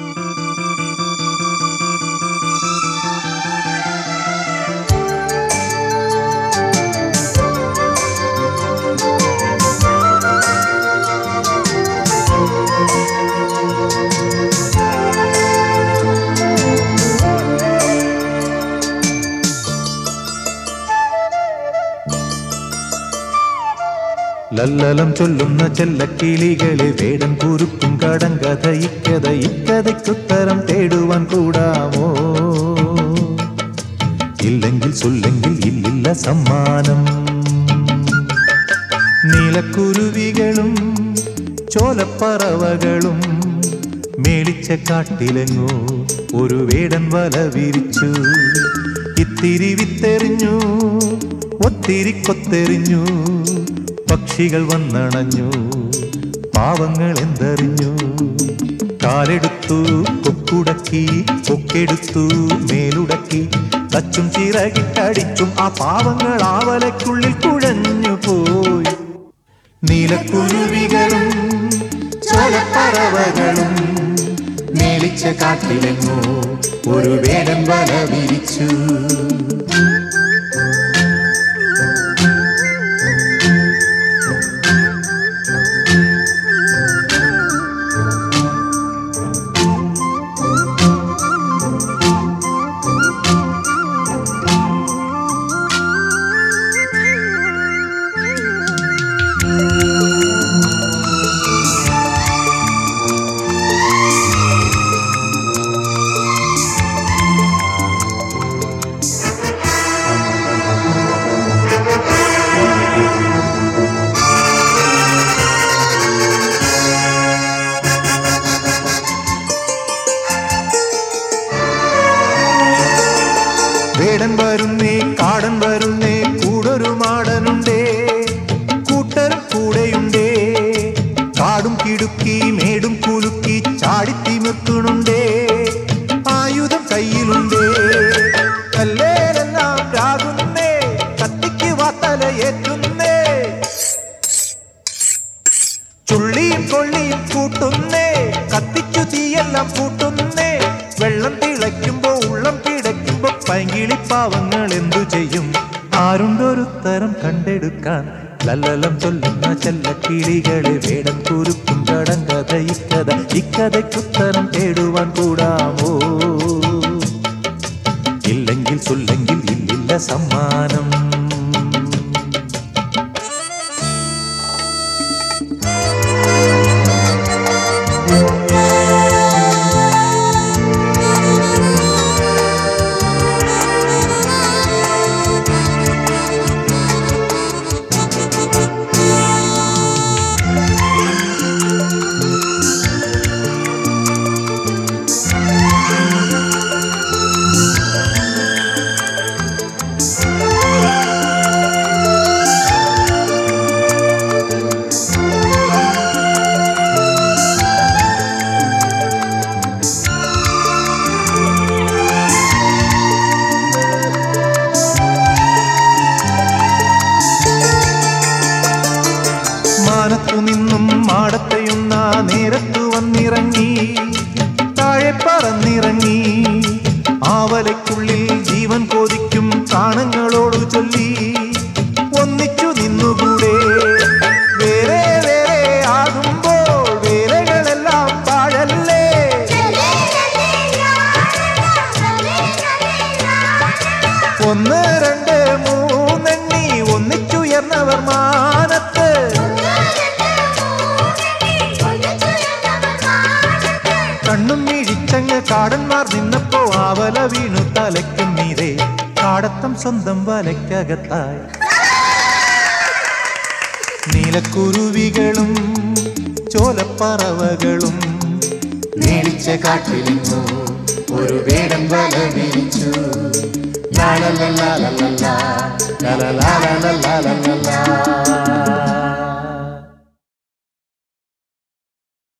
Música ലല്ലലം ചൊല്ലുന്ന ചെല്ലക്കിളികളെ വേടൻ കുരുക്കും കടങ്കഥ ഇക്കഥ ഇക്കഥയ്ക്കുത്തരം തേടുവാൻ കൂടാമോ? ഇല്ലെങ്കിൽ ചൊല്ലെങ്കിൽ ഇല്ലില്ല സമ്മാനം. നീലക്കുരുവികളും ചോലപ്പറവകളും മേടിച്ച കാട്ടിലെങ്ങോ ഒരു വേടൻ വല വിരിച്ചു. ഇത്തിരി വിത്തെറിഞ്ഞു ഒത്തിരി കൊത്തെറിഞ്ഞു. പക്ഷികൾ വന്നണഞ്ഞു. പാവങ്ങൾ എന്തറിഞ്ഞു. കാലെടുത്തു കൊക്കുടക്കി കൊക്കെടുത്തു മേലുടക്കി. തച്ചും ചിറകിട്ടടിച്ചും ആ പാവങ്ങൾ ആവലയ്ക്കുള്ളിൽ കുഴഞ്ഞു പോയി. നീലക്കുരുവികളും ചോലപ്പറവകളും മേളിച്ച കാട്ടിലെങ്ങോ ഒരു വേദം വല വിരിച്ചു വേടൻ വരുന്നേ കാടൻ വരുന്നേ കൂടൊരു മാടനുണ്ടേ. കൂട്ടർ കൂടെയുണ്ടേ. കാടും കിടുക്കി മേടും കുലുക്കി ചാടിത്തിമിർക്കണുണ്ടേ ആയുധം കയ്യിലുണ്ടേ. കല്ലേലെല്ലാം രാകുന്നേ കത്തിക്ക് വാത്തലയേറ്റുന്നേ ചുള്ളിയും കൊള്ളിയും കൂട്ടുന്നേ കത്തിച്ചു തീയെല്ലാം കൂട്ടുന്നേ. വെള്ളം തിളയ്ക്കുമ്പോ ഉള്ളം പൈങ്കിളിപ്പാവങ്ങൾ എന്തു ചെയ്യും? ആരുണ്ടൊരുത്തരം കണ്ടെടുക്കാൻ ലല്ലലം ചൊല്ലുന്ന ചെല്ലക്കിളികളെ വേടം കുരുക്കും കടങ്കഥ ഇക്കഥ ഇക്കഥയ്ക്കുത്തരം തേടുവാൻ കൂടാമോ? ഇല്ലെങ്കിൽ ചൊല്ലെങ്കിൽ ഇല്ലില്ല സമ്മാനം. നിന്നും മാടത്തെയുന്ന നേരത്തു വന്നിറങ്ങി താഴെ പറന്നിറങ്ങി ആവലയ്ക്കുള്ളിൽ ജീവൻ കൊതിക്കും താണങ്ങളോടു ചൊല്ലി ഒന്നിച്ചു നിന്നുകൂടെ. വേറെ വേറെ ആകുമ്പോൾ വേലകളെല്ലാം പാഴല്ലേ? ഒന്ന് രണ്ട് മൂന്നെണ്ണി ഒന്നിച്ചുയർന്നവർ മാനത്ത് ആവല വീണു തലയ്ക്കും മീതെ കാടത്തം സ്വന്തം വലയ്ക്കകത്തായി നീലക്കുരുവികളും ചോലപ്പറവകളും മേടിച്ച കാട്ടിലിങ്ങോ ഒരു വേടം വല വിരിച്ചു ലാലലലാലലലാ, ലാലലാലലലാലലാ.